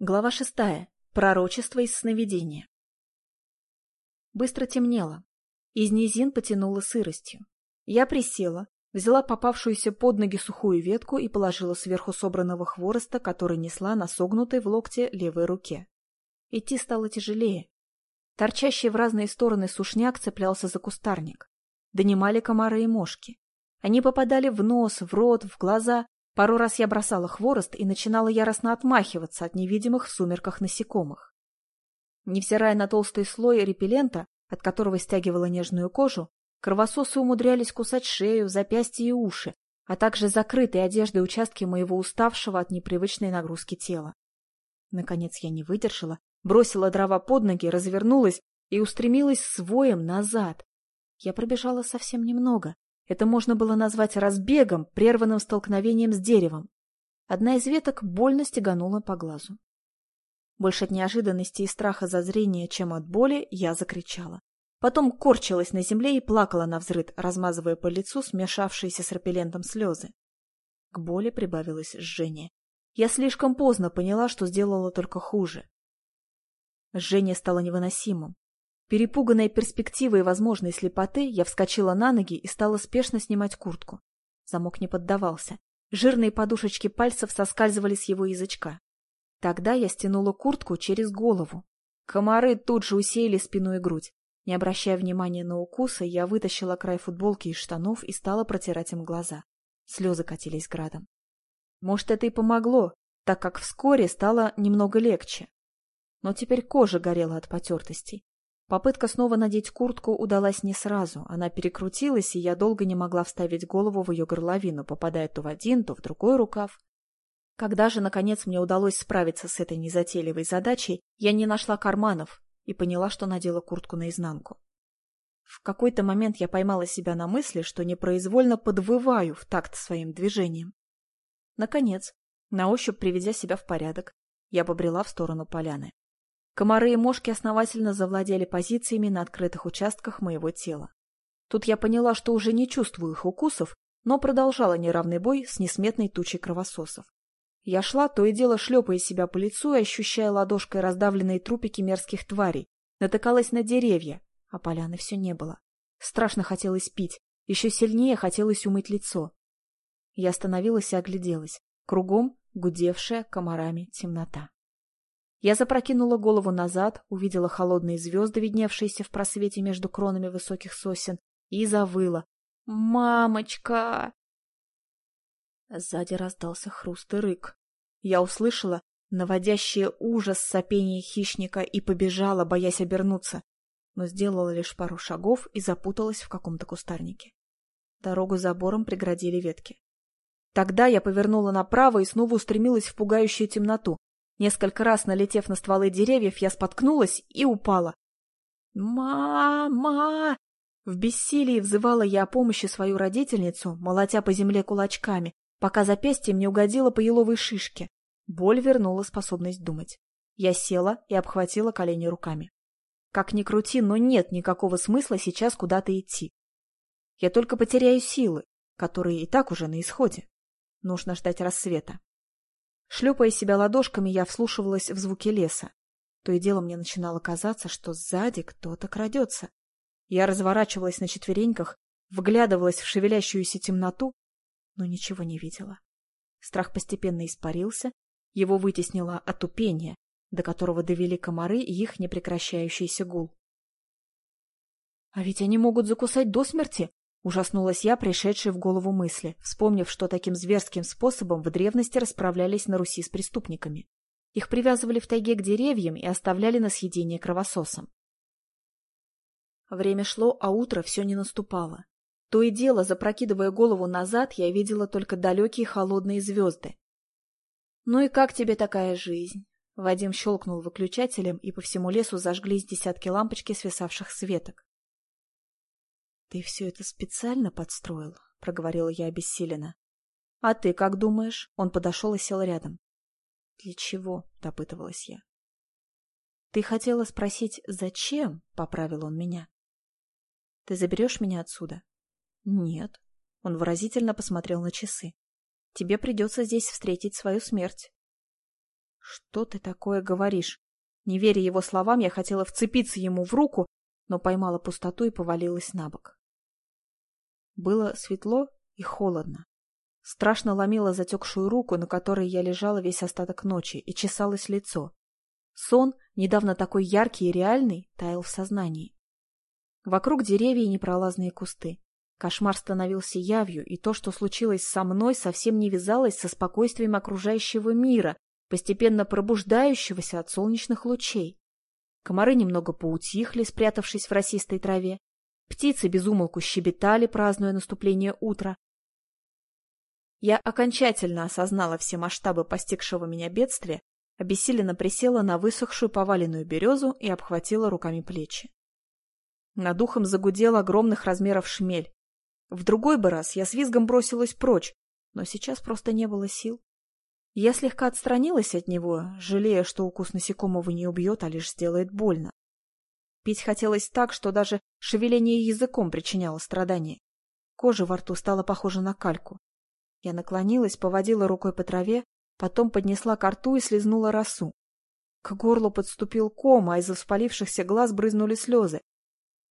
Глава шестая. Пророчество из сновидения. Быстро темнело. Из низин потянуло сыростью. Я присела, взяла попавшуюся под ноги сухую ветку и положила сверху собранного хвороста, который несла на согнутой в локте левой руке. Идти стало тяжелее. Торчащий в разные стороны сушняк цеплялся за кустарник. Донимали комары и мошки. Они попадали в нос, в рот, в глаза, Пару раз я бросала хворост и начинала яростно отмахиваться от невидимых в сумерках насекомых. Невзирая на толстый слой репеллента, от которого стягивала нежную кожу, кровососы умудрялись кусать шею, запястья и уши, а также закрытые одеждой участки моего уставшего от непривычной нагрузки тела. Наконец я не выдержала, бросила дрова под ноги, развернулась и устремилась с воем назад. Я пробежала совсем немного, это можно было назвать разбегом, прерванным столкновением с деревом. Одна из веток больно стеганула по глазу. Больше от неожиданности и страха за зрение, чем от боли, я закричала. Потом корчилась на земле и плакала на взрыд, размазывая по лицу смешавшиеся с репеллентом слезы. К боли прибавилось жжение. Я слишком поздно поняла, что сделала только хуже. Жжение стало невыносимым. Перепуганная перспективой возможной слепоты, я вскочила на ноги и стала спешно снимать куртку. Замок не поддавался. Жирные подушечки пальцев соскальзывали с его язычка. Тогда я стянула куртку через голову. Комары тут же усеяли спину и грудь. Не обращая внимания на укусы, я вытащила край футболки из штанов и стала протирать им глаза. Слезы катились градом. Может, это и помогло, так как вскоре стало немного легче. Но теперь кожа горела от потертостей. Попытка снова надеть куртку удалась не сразу. Она перекрутилась, и я долго не могла вставить голову в ее горловину, попадая то в один, то в другой рукав. Когда же, наконец, мне удалось справиться с этой незатейливой задачей, я не нашла карманов и поняла, что надела куртку наизнанку. В какой-то момент я поймала себя на мысли, что непроизвольно подвываю в такт своим движением. Наконец, на ощупь приведя себя в порядок, я побрела в сторону поляны. Комары и мошки основательно завладели позициями на открытых участках моего тела. Тут я поняла, что уже не чувствую их укусов, но продолжала неравный бой с несметной тучей кровососов. Я шла, то и дело шлепая себя по лицу и ощущая ладошкой раздавленные трупики мерзких тварей, натыкалась на деревья, а поляны все не было. Страшно хотелось пить, еще сильнее хотелось умыть лицо. Я остановилась и огляделась. Кругом гудевшая комарами темнота. Я запрокинула голову назад, увидела холодные звезды, видневшиеся в просвете между кронами высоких сосен, и завыла. «Мамочка!» Сзади раздался хруст и рык. Я услышала наводящее ужас сопение хищника и побежала, боясь обернуться, но сделала лишь пару шагов и запуталась в каком-то кустарнике. Дорогу забором преградили ветки. Тогда я повернула направо и снова устремилась в пугающую темноту. Несколько раз налетев на стволы деревьев, я споткнулась и упала. «Мама!» В бессилии взывала я о помощи свою родительницу, молотя по земле кулачками, пока запястье мне угодило по еловой шишке. Боль вернула способность думать. Я села и обхватила колени руками. Как ни крути, но нет никакого смысла сейчас куда-то идти. Я только потеряю силы, которые и так уже на исходе. Нужно ждать рассвета. Шлепая себя ладошками, я вслушивалась в звуки леса. То и дело мне начинало казаться, что сзади кто-то крадется. Я разворачивалась на четвереньках, вглядывалась в шевелящуюся темноту, но ничего не видела. Страх постепенно испарился, его вытеснило отупение, до которого довели комары и их непрекращающийся гул. — А ведь они могут закусать до смерти, Ужаснулась я, пришедшей в голову мысли, вспомнив, что таким зверским способом в древности расправлялись на Руси с преступниками. Их привязывали в тайге к деревьям и оставляли на съедение кровососам. Время шло, а утро все не наступало. То и дело, запрокидывая голову назад, я видела только далекие холодные звезды. «Ну и как тебе такая жизнь?» Вадим щелкнул выключателем, и по всему лесу зажглись десятки лампочки свисавших с веток. — Ты все это специально подстроил? — проговорила я обессиленно. — А ты как думаешь? Он подошел и сел рядом. — Для чего? — допытывалась я. — Ты хотела спросить, зачем? — поправил он меня. — Ты заберешь меня отсюда? — Нет. Он выразительно посмотрел на часы. — Тебе придется здесь встретить свою смерть. — Что ты такое говоришь? Не веря его словам, я хотела вцепиться ему в руку, но поймала пустоту и повалилась на бок. Было светло и холодно. Страшно ломила затекшую руку, на которой я лежала весь остаток ночи, и чесалось лицо. Сон, недавно такой яркий и реальный, таял в сознании. Вокруг деревья и непролазные кусты. Кошмар становился явью, и то, что случилось со мной, совсем не вязалось со спокойствием окружающего мира, постепенно пробуждающегося от солнечных лучей. Комары немного поутихли, спрятавшись в росистой траве. Птицы безумолку щебетали, празднуя наступление утра. Я окончательно осознала все масштабы постигшего меня бедствия, обессиленно присела на высохшую поваленную березу и обхватила руками плечи. Над духом загудел огромных размеров шмель. В другой бы раз я с визгом бросилась прочь, но сейчас просто не было сил. Я слегка отстранилась от него, жалея, что укус насекомого не убьет, а лишь сделает больно. Пить хотелось так, что даже шевеление языком причиняло страдания. Кожа во рту стала похожа на кальку. Я наклонилась, поводила рукой по траве, потом поднесла ко рту и слезнула росу. К горлу подступил ком, а из воспалившихся глаз брызнули слезы.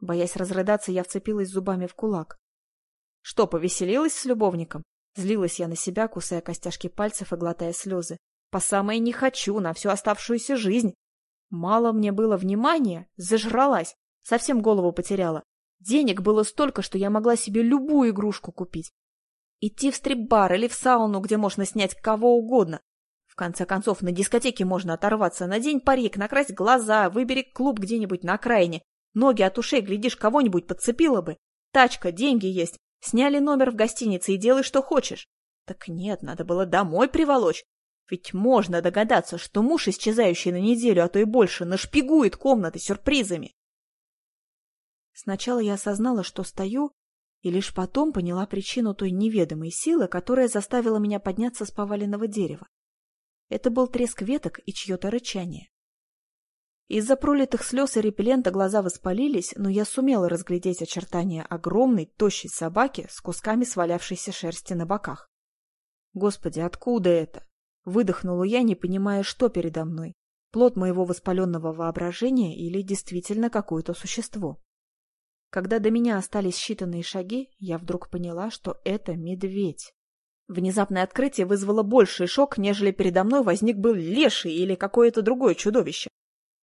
Боясь разрыдаться, я вцепилась зубами в кулак. — Что, повеселилась с любовником? Злилась я на себя, кусая костяшки пальцев и глотая слезы. По самое не хочу, на всю оставшуюся жизнь. Мало мне было внимания, зажралась, совсем голову потеряла. Денег было столько, что я могла себе любую игрушку купить. Идти в стрип-бар или в сауну, где можно снять кого угодно. В конце концов, на дискотеке можно оторваться. Надень парик, накрась глаза, выбери клуб где-нибудь на окраине. Ноги от ушей, глядишь, кого-нибудь подцепила бы. Тачка, деньги есть. Сняли номер в гостинице и делай, что хочешь. Так нет, надо было домой приволочь. Ведь можно догадаться, что муж, исчезающий на неделю, а то и больше, нашпигует комнаты сюрпризами. Сначала я осознала, что стою, и лишь потом поняла причину той неведомой силы, которая заставила меня подняться с поваленного дерева. Это был треск веток и чье-то рычание. Из-за пролитых слез и репеллента глаза воспалились, но я сумела разглядеть очертания огромной, тощей собаки с кусками свалявшейся шерсти на боках. Господи, откуда это? Выдохнула я, не понимая, что передо мной. Плод моего воспаленного воображения или действительно какое-то существо. Когда до меня остались считанные шаги, я вдруг поняла, что это медведь. Внезапное открытие вызвало больший шок, нежели передо мной возник был леший или какое-то другое чудовище.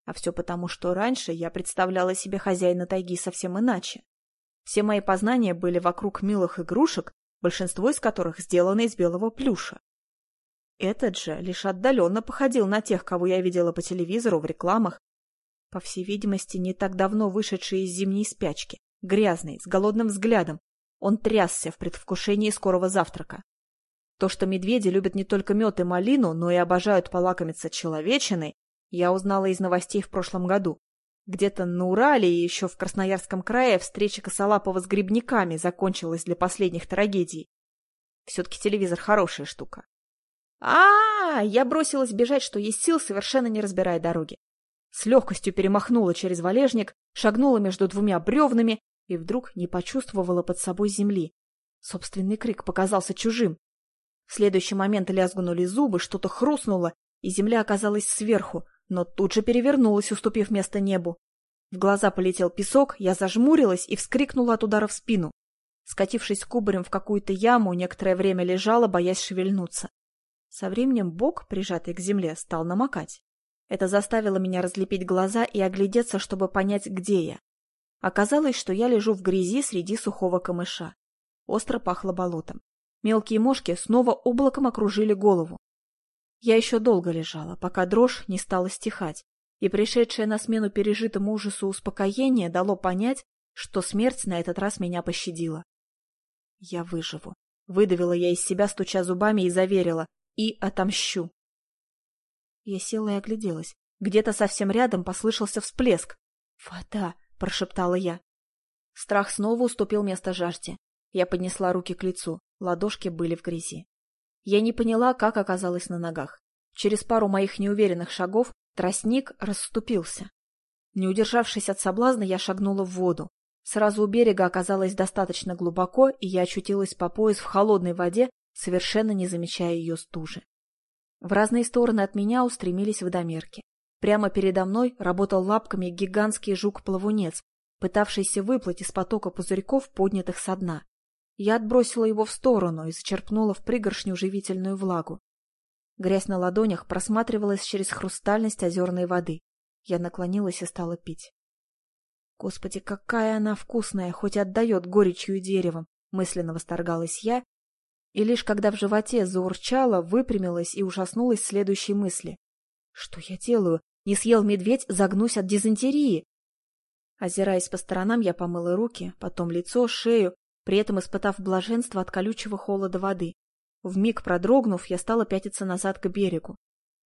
А все потому, что раньше я представляла себе хозяина тайги совсем иначе. Все мои познания были вокруг милых игрушек, большинство из которых сделано из белого плюша. Этот же лишь отдаленно походил на тех, кого я видела по телевизору, в рекламах. По всей видимости, не так давно вышедший из зимней спячки, грязный, с голодным взглядом. Он трясся в предвкушении скорого завтрака. То, что медведи любят не только мед и малину, но и обожают полакомиться человечиной, я узнала из новостей в прошлом году. Где-то на Урале и еще в Красноярском крае встреча Косолапова с грибниками закончилась для последних трагедий. Все-таки телевизор хорошая штука. А, -а, -а Я бросилась бежать, что есть сил, совершенно не разбирая дороги. С легкостью перемахнула через валежник, шагнула между двумя бревнами и вдруг не почувствовала под собой земли. Собственный крик показался чужим. В следующий момент лязгнули зубы, что-то хрустнуло, и земля оказалась сверху, но тут же перевернулась, уступив место небу. В глаза полетел песок, я зажмурилась и вскрикнула от удара в спину. Скатившись кубарем в какую-то яму, некоторое время лежала, боясь шевельнуться. Со временем бок, прижатый к земле, стал намокать. Это заставило меня разлепить глаза и оглядеться, чтобы понять, где я. Оказалось, что я лежу в грязи среди сухого камыша. Остро пахло болотом. Мелкие мошки снова облаком окружили голову. Я еще долго лежала, пока дрожь не стала стихать, и пришедшее на смену пережитому ужасу успокоение дало понять, что смерть на этот раз меня пощадила. Я выживу. Выдавила я из себя, стуча зубами, и заверила. И отомщу. Я села и огляделась. Где-то совсем рядом послышался всплеск. «Вода!» — прошептала я. Страх снова уступил место жажде. Я поднесла руки к лицу. Ладошки были в грязи. Я не поняла, как оказалась на ногах. Через пару моих неуверенных шагов тростник расступился. Не удержавшись от соблазна, я шагнула в воду. Сразу у берега оказалось достаточно глубоко, и я очутилась по пояс в холодной воде, совершенно не замечая ее стужи. В разные стороны от меня устремились водомерки. Прямо передо мной работал лапками гигантский жук-плавунец, пытавшийся выплыть из потока пузырьков, поднятых со дна. Я отбросила его в сторону и зачерпнула в пригоршню живительную влагу. Грязь на ладонях просматривалась через хрустальность озерной воды. Я наклонилась и стала пить. Господи, какая она вкусная, хоть отдает горечью и деревом, мысленно восторгалась я, и лишь когда в животе заурчало, выпрямилась и ужаснулась следующей мысли. Что я делаю? Не съел медведь, загнусь от дизентерии. Озираясь по сторонам, я помыла руки, потом лицо, шею, при этом испытав блаженство от колючего холода воды. Вмиг продрогнув, я стала пятиться назад к берегу.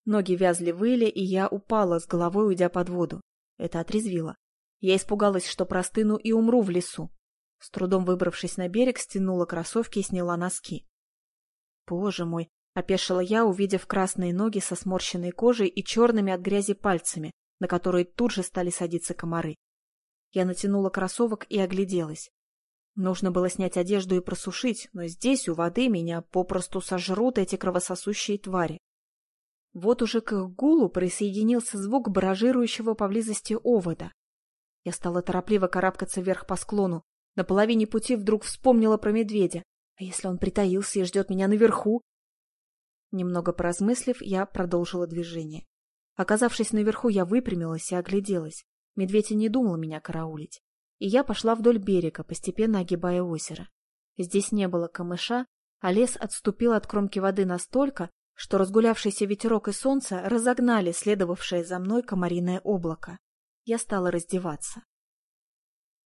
Ноги вязли выли, и я упала, с головой уйдя под воду. Это отрезвило. Я испугалась, что простыну и умру в лесу. С трудом выбравшись на берег, стянула кроссовки и сняла носки. Боже мой! Опешила я, увидев красные ноги со сморщенной кожей и черными от грязи пальцами, на которые тут же стали садиться комары. Я натянула кроссовок и огляделась. Нужно было снять одежду и просушить, но здесь, у воды, меня попросту сожрут эти кровососущие твари. Вот уже к их гулу присоединился звук баражирующего поблизости овода. Я стала торопливо карабкаться вверх по склону. На половине пути вдруг вспомнила про медведя. А если он притаился и ждет меня наверху? Немного поразмыслив, я продолжила движение. Оказавшись наверху, я выпрямилась и огляделась. Медведь и не думал меня караулить и я пошла вдоль берега, постепенно огибая озеро. Здесь не было камыша, а лес отступил от кромки воды настолько, что разгулявшийся ветерок и солнце разогнали следовавшее за мной комариное облако. Я стала раздеваться.